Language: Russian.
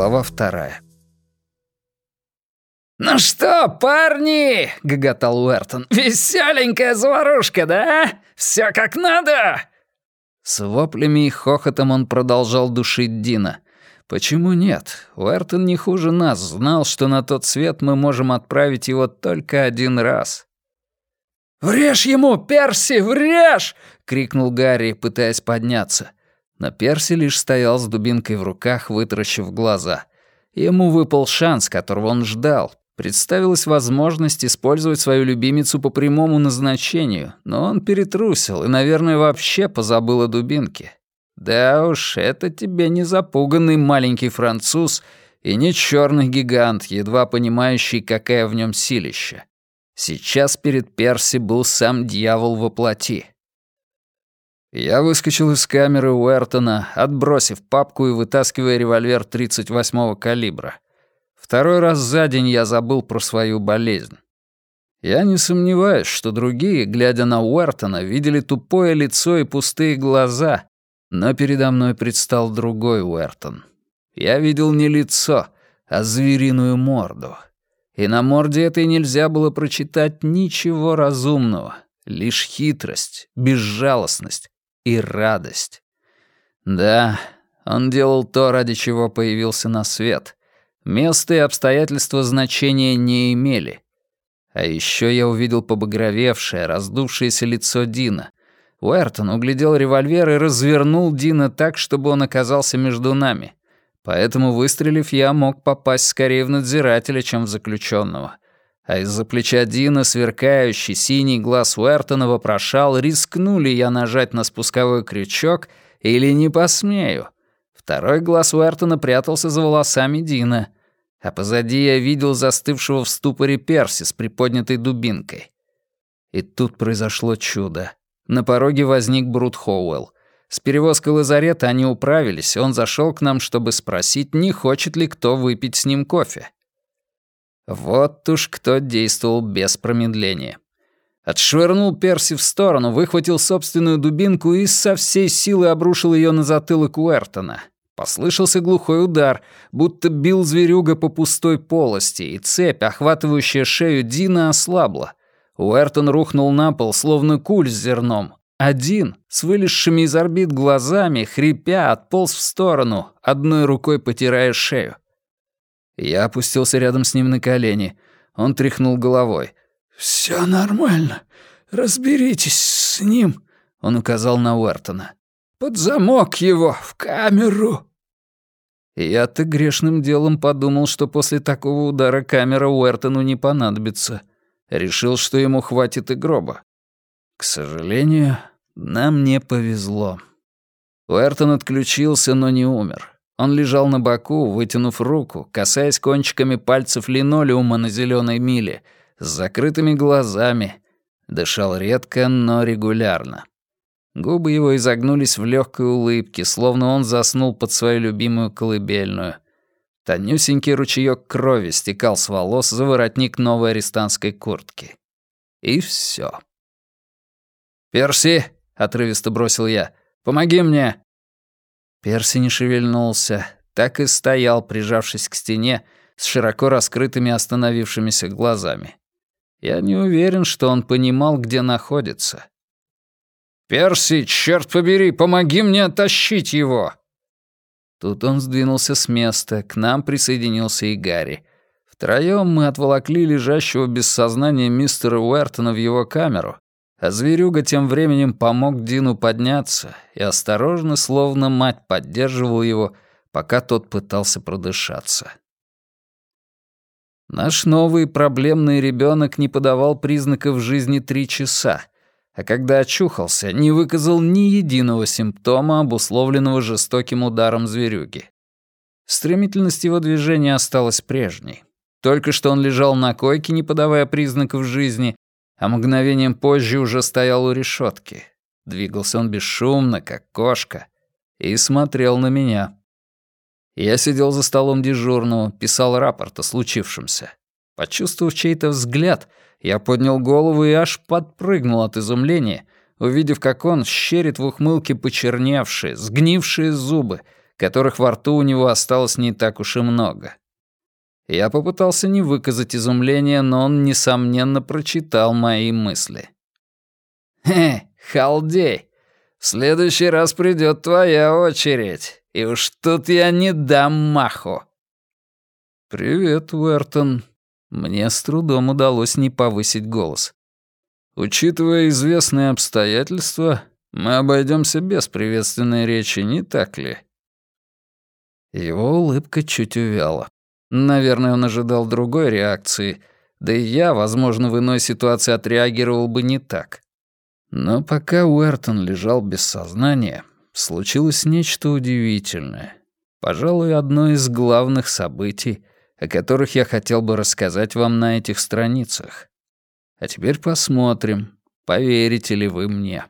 Глава вторая. «Ну что, парни!» — гоготал Уэртон. «Веселенькая заварушка, да? Все как надо!» С воплями и хохотом он продолжал душить Дина. Почему нет? Уэртон не хуже нас знал, что на тот свет мы можем отправить его только один раз. «Врежь ему, Перси, врежь!» — крикнул Гарри, пытаясь подняться. Но Перси лишь стоял с дубинкой в руках, вытаращив глаза. Ему выпал шанс, которого он ждал. Представилась возможность использовать свою любимицу по прямому назначению, но он перетрусил и, наверное, вообще позабыл о дубинке. Да уж, это тебе не запуганный маленький француз и не черный гигант, едва понимающий, какая в нем силища. Сейчас перед Перси был сам дьявол во плоти. Я выскочил из камеры Уэртона, отбросив папку и вытаскивая револьвер 38-го калибра. Второй раз за день я забыл про свою болезнь. Я не сомневаюсь, что другие, глядя на Уэртона, видели тупое лицо и пустые глаза, но передо мной предстал другой Уэртон. Я видел не лицо, а звериную морду. И на морде этой нельзя было прочитать ничего разумного, лишь хитрость, безжалостность, и радость. Да, он делал то, ради чего появился на свет. Место и обстоятельства значения не имели. А еще я увидел побагровевшее, раздувшееся лицо Дина. Уэртон углядел револьвер и развернул Дина так, чтобы он оказался между нами. Поэтому, выстрелив, я мог попасть скорее в надзирателя, чем в заключенного а из-за плеча Дина сверкающий синий глаз Уэртона вопрошал, рискну ли я нажать на спусковой крючок или не посмею. Второй глаз Уэртона прятался за волосами Дина, а позади я видел застывшего в ступоре Перси с приподнятой дубинкой. И тут произошло чудо. На пороге возник Брут Хоуэлл. С перевозкой лазарета они управились, он зашел к нам, чтобы спросить, не хочет ли кто выпить с ним кофе. Вот уж кто действовал без промедления. Отшвырнул Перси в сторону, выхватил собственную дубинку и со всей силы обрушил ее на затылок Уэртона. Послышался глухой удар, будто бил зверюга по пустой полости, и цепь, охватывающая шею Дина, ослабла. Уэртон рухнул на пол, словно куль с зерном. Один, с вылезшими из орбит глазами, хрипя, отполз в сторону, одной рукой потирая шею. Я опустился рядом с ним на колени. Он тряхнул головой. «Всё нормально. Разберитесь с ним», — он указал на Уэртона. «Под замок его, в камеру». Я-то грешным делом подумал, что после такого удара камера Уэртону не понадобится. Решил, что ему хватит и гроба. К сожалению, нам не повезло. Уэртон отключился, но не умер. Он лежал на боку, вытянув руку, касаясь кончиками пальцев линолеума на зеленой миле, с закрытыми глазами. Дышал редко, но регулярно. Губы его изогнулись в легкой улыбке, словно он заснул под свою любимую колыбельную. Тонюсенький ручеёк крови стекал с волос за воротник новой арестантской куртки. И все. «Перси!» — отрывисто бросил я. «Помоги мне!» Перси не шевельнулся, так и стоял, прижавшись к стене, с широко раскрытыми остановившимися глазами. Я не уверен, что он понимал, где находится. «Перси, черт побери, помоги мне оттащить его!» Тут он сдвинулся с места, к нам присоединился и Гарри. Втроём мы отволокли лежащего без сознания мистера Уэртона в его камеру, а зверюга тем временем помог Дину подняться и осторожно, словно мать, поддерживал его, пока тот пытался продышаться. Наш новый проблемный ребенок не подавал признаков жизни три часа, а когда очухался, не выказал ни единого симптома, обусловленного жестоким ударом зверюги. Стремительность его движения осталась прежней. Только что он лежал на койке, не подавая признаков жизни, а мгновением позже уже стоял у решетки. Двигался он бесшумно, как кошка, и смотрел на меня. Я сидел за столом дежурного, писал рапорт о случившемся. Почувствовав чей-то взгляд, я поднял голову и аж подпрыгнул от изумления, увидев, как он щерит в ухмылке почерневшие, сгнившие зубы, которых во рту у него осталось не так уж и много. Я попытался не выказать изумления, но он, несомненно, прочитал мои мысли. «Хе, халдей, в следующий раз придет твоя очередь, и уж тут я не дам маху». «Привет, Уэртон». Мне с трудом удалось не повысить голос. «Учитывая известные обстоятельства, мы обойдемся без приветственной речи, не так ли?» Его улыбка чуть увяла. Наверное, он ожидал другой реакции, да и я, возможно, в иной ситуации отреагировал бы не так. Но пока Уэртон лежал без сознания, случилось нечто удивительное. Пожалуй, одно из главных событий, о которых я хотел бы рассказать вам на этих страницах. А теперь посмотрим, поверите ли вы мне.